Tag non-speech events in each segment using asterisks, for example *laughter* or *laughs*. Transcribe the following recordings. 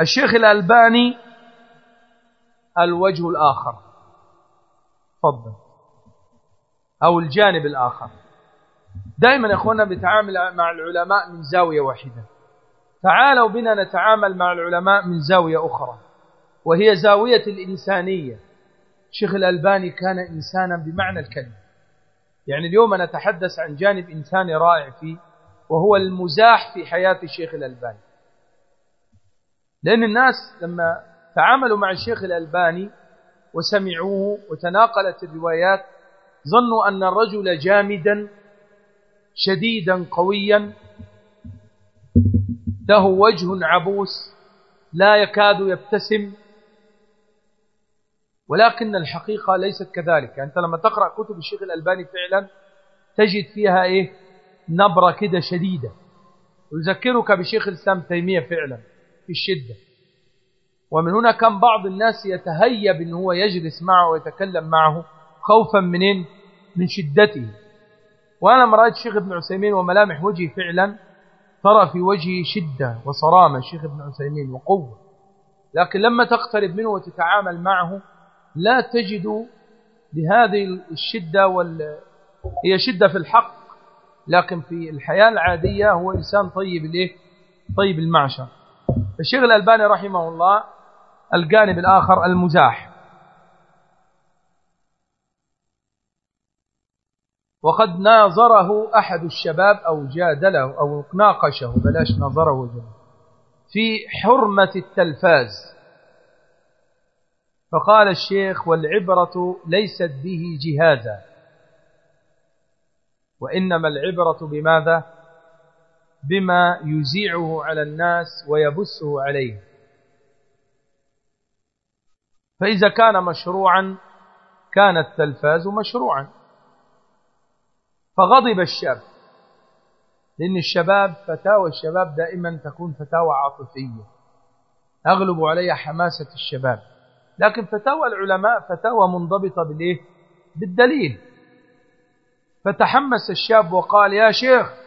الشيخ الألباني الوجه الآخر. تفضل. أو الجانب الآخر. دائما يا أخوانا بيتعامل مع العلماء من زاوية واحدة. تعالوا بنا نتعامل مع العلماء من زاوية أخرى وهي زاوية الإنسانية. شيخ الألباني كان إنسانا بمعنى الكلمة. يعني اليوم نتحدث عن جانب إنساني رائع فيه وهو المزاح في حياة الشيخ الألباني. لأن الناس لما تعاملوا مع الشيخ الألباني وسمعوه وتناقلت الروايات ظنوا أن الرجل جامدا شديدا قويا. له وجه عبوس لا يكاد يبتسم. ولكن الحقيقة ليست كذلك. يعني أنت لما تقرأ كتب الشيخ الألباني فعلا تجد فيها إيه؟ نبرة كده شديدة. ويذكرك بشيخ الإسلام تيمية فعلا. في الشدة. ومن هنا كان بعض الناس يتهيب أنه هو يجلس معه ويتكلم معه خوفا منين من شدته. وأنا ما رأيت الشيخ ابن عثيمين وملامح وجهه فعلا ترى في وجهه شدة وصرامة الشيخ ابن عثيمين وقوة. لكن لما تقترب منه وتتعامل معه لا تجد بهذه الشدة وال... هي شدة في الحق لكن في الحياة العادية هو إنسان طيب الإيه؟ طيب المعشر. الشيخ الألباني رحمه الله الجانب الآخر المزاح. وقد ناظره أحد الشباب أو جادله أو ناقشه بلاش ناظره في حرمة التلفاز. فقال الشيخ والعبرة ليست به جهازا وإنما العبرة بماذا؟ بما يزيعه على الناس ويبثه عليه فإذا كان مشروعا كان التلفاز مشروعا. فغضب الشاب لأن الشباب فتاوى الشباب دائما تكون فتاوى عاطفية. أغلب عليها حماسة الشباب. لكن فتاوى العلماء فتاوى منضبطة بالإيه؟ بالدليل. فتحمس الشاب وقال يا شيخ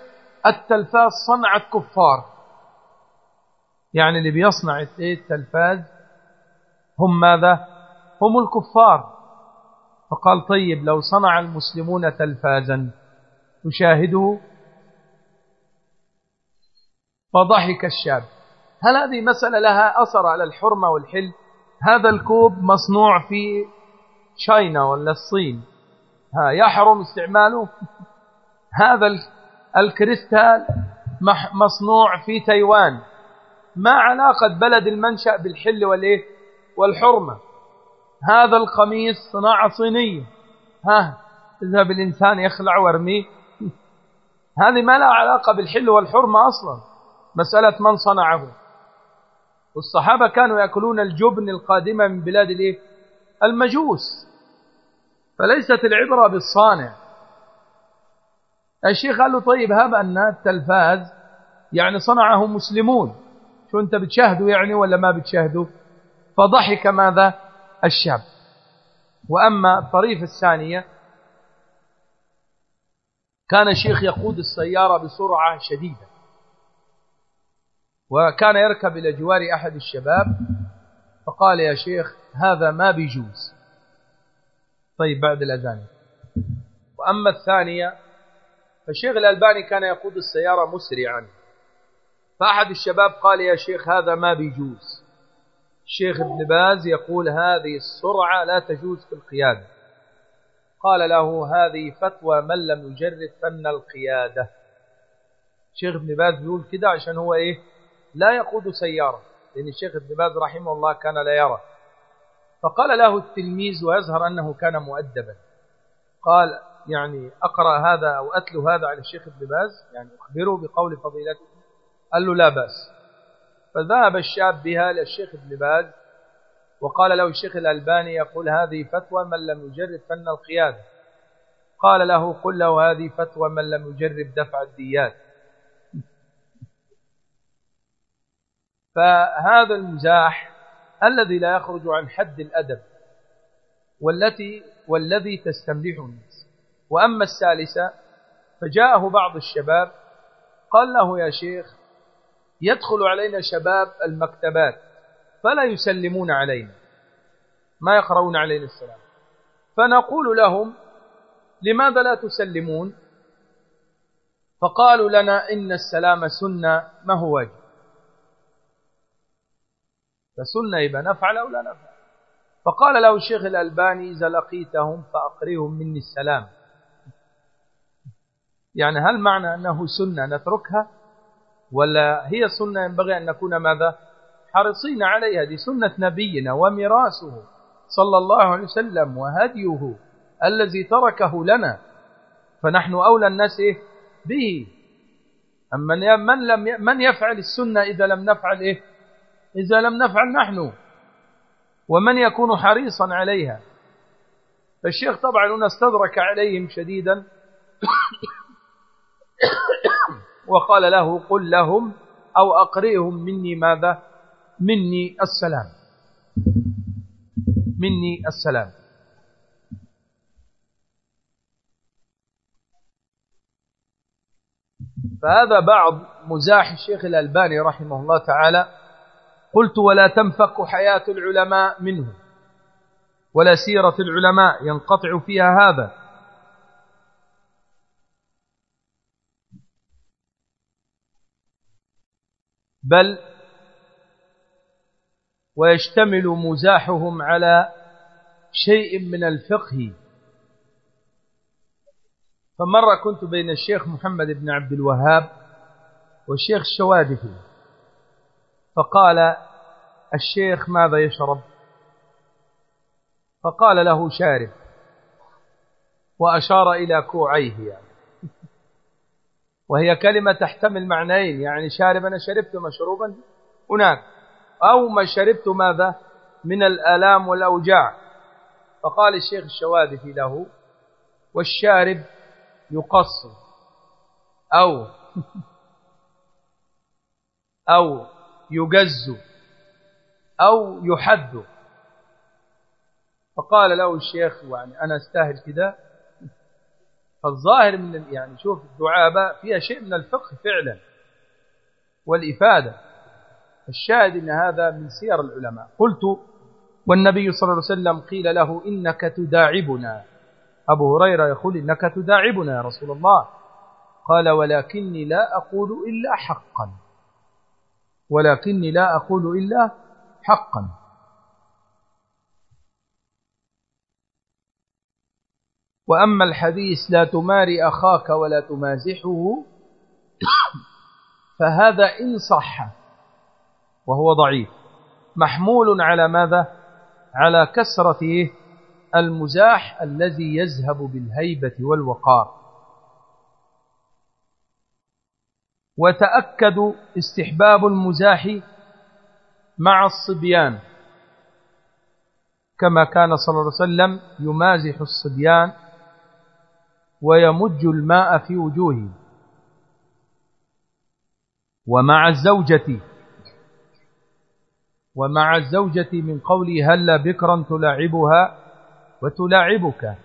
التلفاز صنعت كفار يعني اللي بيصنع التلفاز؟ هم ماذا؟ هم الكفار. فقال طيب لو صنع المسلمون تلفازا تشاهده؟ فضحك الشاب. هل هذه مسألة لها أثر على الحرمة والحل؟ هذا الكوب مصنوع في شاينا ولا الصين؟ ها يحرم استعماله؟ *laughs* هذا الكريستال مصنوع في تايوان. ما علاقة بلد المنشأ بالحل والإيه؟ والحرمة. هذا القميص صناعة صينية. ها اذهب الإنسان يخلع وارميه. *laughs* هذه ما لها علاقة بالحل والحرمة أصلا. مسألة من صنعه. والصحابة كانوا يأكلون الجبن القادمة من بلاد الإيه؟ المجوس. فليست العبرة بالصانع. الشيخ قال له طيب هب أن التلفاز يعني صنعه مسلمون. شو أنت بتشاهده يعني ولا ما بتشاهده؟ فضحك ماذا؟ الشاب. وأما الطريف الثانية كان الشيخ يقود السيارة بسرعة شديدة. وكان يركب إلى جوار أحد الشباب فقال يا شيخ هذا ما بيجوز. طيب بعد الأذان. وأما الثانية فالشيخ الألباني كان يقود السيارة مسرعا. فأحد الشباب قال يا شيخ هذا ما بيجوز. الشيخ ابن باز يقول هذه السرعة لا تجوز في القيادة. قال له هذه فتوى من لم يجرب فن القيادة. الشيخ ابن باز بيقول كده عشان هو إيه؟ لا يقود سيارة لأن الشيخ ابن باز رحمه الله كان لا يرى. فقال له التلميذ ويظهر أنه كان مؤدبا. قال يعني أقرأ هذا أو أتلو هذا على الشيخ ابن باز يعني أخبره بقول فضيلته. قال له لا بأس. فذهب الشاب بها للشيخ ابن باز وقال له الشيخ الألباني يقول هذه فتوى من لم يجرب فن القيادة. قال له قل له هذه فتوى من لم يجرب دفع الديات. *laughs* فهذا المزاح الذي لا يخرج عن حد الأدب والتي والذي تستملحه الناس. وأما الثالثة فجاءه بعض الشباب قال له يا شيخ يدخل علينا شباب المكتبات فلا يسلمون علينا ما يقرؤون علينا السلام. فنقول لهم لماذا لا تسلمون؟ فقالوا لنا إن السلام سنة ما هو واجب؟ فسنة يبقى نفعل أو لا نفعل؟ فقال له الشيخ الألباني إذا لقيتهم فأقريهم مني السلام. يعني هل معنى أنه سنة نتركها؟ ولا هي سنة ينبغي أن نكون ماذا؟ حريصين عليها. دي سنة نبينا ومراسه صلى الله عليه وسلم وهديه الذي تركه لنا. فنحن أولى الناس إيه؟ به. أما من, لم من يفعل السنة إذا لم نفعل إيه؟ إذا لم نفعل نحن. ومن يكون حريصا عليها؟ فالشيخ طبعا هنا استدرك عليهم شديدا. وقال له قل لهم أو أقرئهم مني ماذا؟ مني السلام. مني السلام. فهذا بعض مزاح الشيخ الألباني رحمه الله تعالى. قلت ولا تنفك حياة العلماء منه ولا سيرة العلماء ينقطع فيها هذا. بل ويشتمل مزاحهم على شيء من الفقه. فمرة كنت بين الشيخ محمد بن عبد الوهاب والشيخ الشوادفي فقال الشيخ ماذا يشرب؟ فقال له شارب وأشار إلى كوعيه يعني. وهي كلمة تحتمل معنيين يعني شارب أنا شربت مشروبا هناك. أو ما شربت ماذا؟ من الآلام والأوجاع. فقال الشيخ الشوادفي له والشارب يقص. أو. *laughs* أو يجز. أو يحد. فقال له الشيخ يعني أنا أستاهل كده فالظاهر من يعني شوف الدعابة فيها شيء من الفقه فعلا والإفادة. الشاهد أن هذا من سير العلماء. قلت والنبي صلى الله عليه وسلم قيل له إنك تداعبنا. أبو هريرة يقول إنك تداعبنا يا رسول الله. قال ولكني لا أقول إلا حقا. ولكني لا أقول إلا حقا. وأما الحديث لا تماري أخاك ولا تمازحه فهذا إن صح وهو ضعيف. محمول على ماذا؟ على كسرة المزاح الذي يذهب بالهيبة والوقار. وتأكد استحباب المزاح مع الصبيان. كما كان صلى الله عليه وسلم يمازح الصبيان ويمج الماء في وجوههم ومع الزوجة ومع الزوجة من قوله هل بكرا تلاعبها وتلاعبك.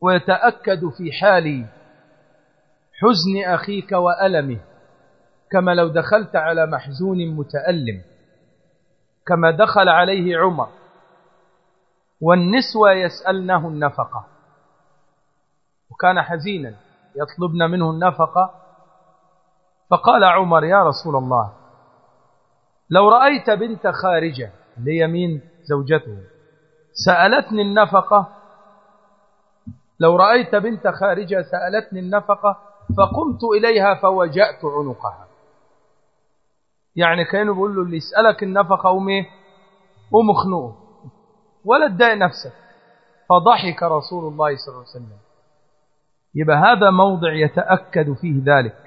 ويتأكد في حال حزن أخيك وألمه كما لو دخلت على محزون متألم كما دخل عليه عمر. والنسوة يسألنه النفقة. وكان حزينا يطلبن منه النفقة. فقال عمر يا رسول الله لو رأيت بنت خارجة ليمين زوجته سألتني النفقة لو رأيت بنت خارجة سألتني النفقة فقمت إليها فوجأت عنقها. يعني كانوا بيقول له اللي يسألك النفقة وميه ومخنوق ولا تضايق نفسك. فضحك رسول الله صلى الله عليه وسلم. يبقى هذا موضع يتأكد فيه ذلك.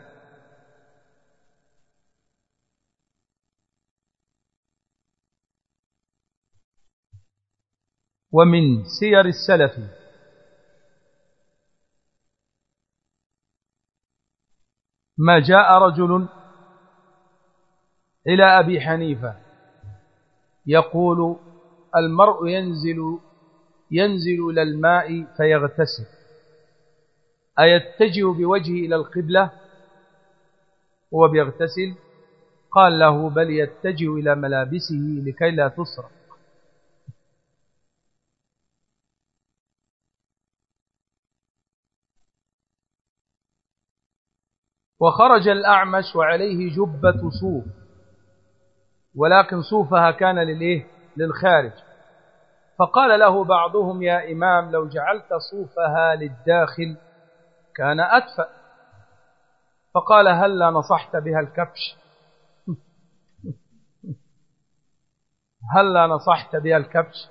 ومن سير السلف. ما جاء رجل إلى أبي حنيفة يقول المرء ينزل ينزل إلى الماء فيغتسل. أيتجه بوجهه إلى القبلة؟ هو بيغتسل. قال له بل يتجه إلى ملابسه لكي لا تسرق. وخرج الأعمش وعليه جبة صوف ولكن صوفها كان للإيه؟ للخارج. فقال له بعضهم يا إمام لو جعلت صوفها للداخل كان أدفأ. فقال هل لا نصحت بها الكبش؟ *laughs* هل لا نصحت بها الكبش؟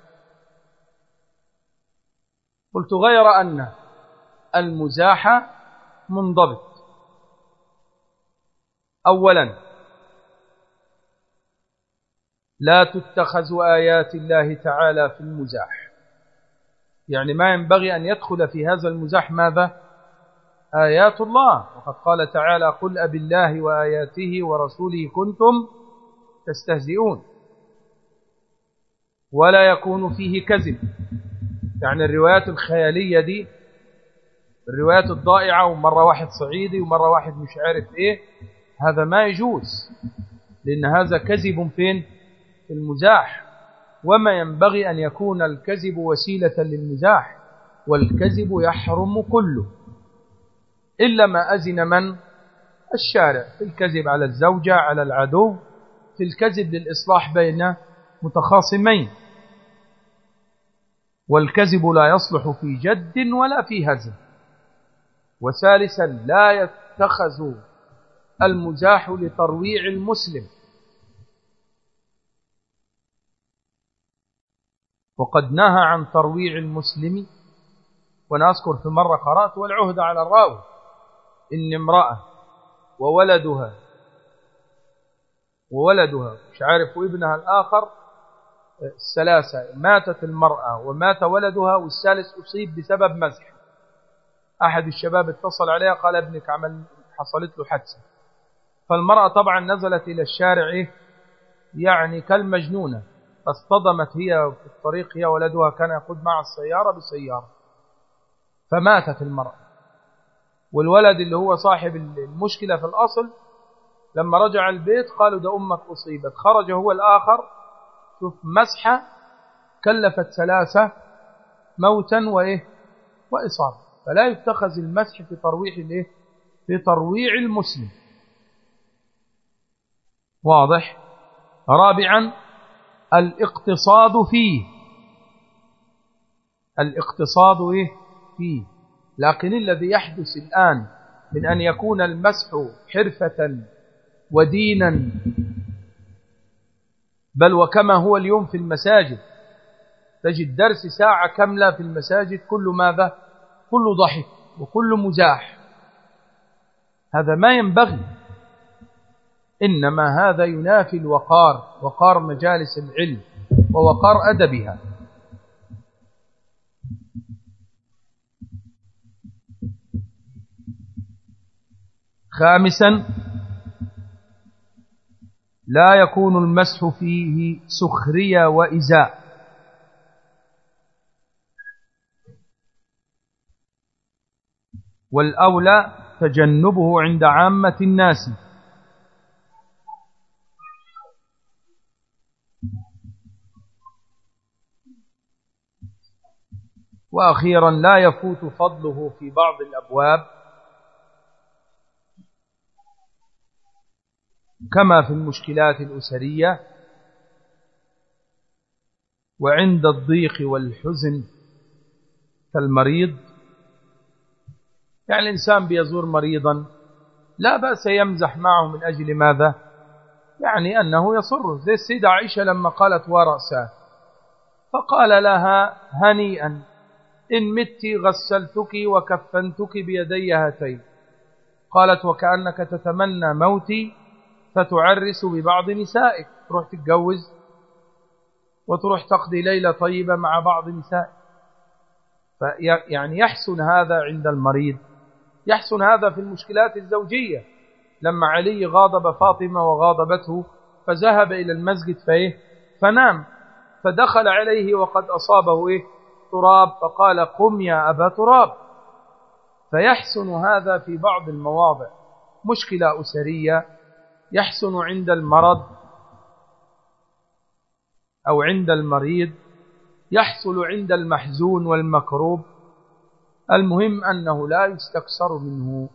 قلت غير أن المزاح منضبط. أولا لا تتخذ آيات الله تعالى في المزاح. يعني ما ينبغي أن يدخل في هذا المزاح ماذا؟ آيات الله. وقد قال تعالى قل أب الله وآياته ورسوله كنتم تستهزئون. ولا يكون فيه كذب. يعني الروايات الخيالية دي الروايات الضائعة ومرة واحد صعيدي ومرة واحد مش عارف إيه هذا ما يجوز. لأن هذا كذب فين؟ في المزاح وما ينبغي أن يكون الكذب وسيلة للمزاح والكذب يحرم كله. إلا ما أزن من؟ الشارع. في الكذب على الزوجة على العدو. في الكذب للإصلاح بين متخاصمين. والكذب لا يصلح في جد ولا في هزم. وثالثا لا يتخذ المزاح لترويع المسلم. وقد نهى عن ترويع المسلم. وأنا أذكر في مرة قرأت والعهد على الراوي. إن امرأة وولدها وولدها مش عارف وابنها الآخر الثلاثة ماتت المرأة ومات ولدها والثالث أصيب بسبب مزح. أحد الشباب اتصل عليها قال ابنك عمل حصلت له حادثة. فالمرأة طبعا نزلت إلى الشارع يعني كالمجنونة. فاصطدمت هي في الطريق هي ولدها كان يقود مع السيارة بسيارة فماتت المرأة. والولد اللي هو صاحب المشكلة في الأصل لما رجع البيت قالوا ده أمك أصيبت. خرج هو الآخر شوف مسحة كلفت ثلاثة موتا وإيه؟ وإصابة. فلا يتخذ المسح في ترويح الإيه؟ في ترويع المسلم. واضح؟ رابعا الاقتصاد فيه. الاقتصاد إيه؟ فيه. لكن الذي يحدث الآن من أن يكون المسح حرفة ودينا بل وكما هو اليوم في المساجد تجد درس ساعة كاملة في المساجد كل ماذا؟ كل ضحك وكل مزاح. هذا ما ينبغي. إنما هذا ينافي الوقار وقار مجالس العلم ووقار أدبها. خامسا لا يكون المسح فيه سخرية وإزاء. والأولى تجنبه عند عامة الناس. وأخيرا لا يفوت فضله في بعض الأبواب كما في المشكلات الأسرية وعند الضيق والحزن كالمريض. يعني الإنسان بيزور مريضا لا بأس يمزح معه من أجل ماذا؟ يعني أنه يصره زي السيدة عائشة لما قالت ورأسه فقال لها هنيئا إن مت غسلتك وكفنتك بيدي هاتين. قالت وكأنك تتمنى موتي فتعرس ببعض نسائك. تروح تتجوز وتروح تقضي ليلة طيبة مع بعض نسائك. يعني يحسن هذا عند المريض. يحسن هذا في المشكلات الزوجية. لما علي غاضب فاطمة وغاضبته فذهب إلى المسجد فإيه؟ فنام. فدخل عليه وقد أصابه إيه؟ تراب فقال قم يا أبا تراب. فيحسن هذا في بعض المواضع. مشكلة أسرية يحسن عند المرض أو عند المريض يحصل عند المحزون والمكروب. المهم أنه لا يستكسر منه.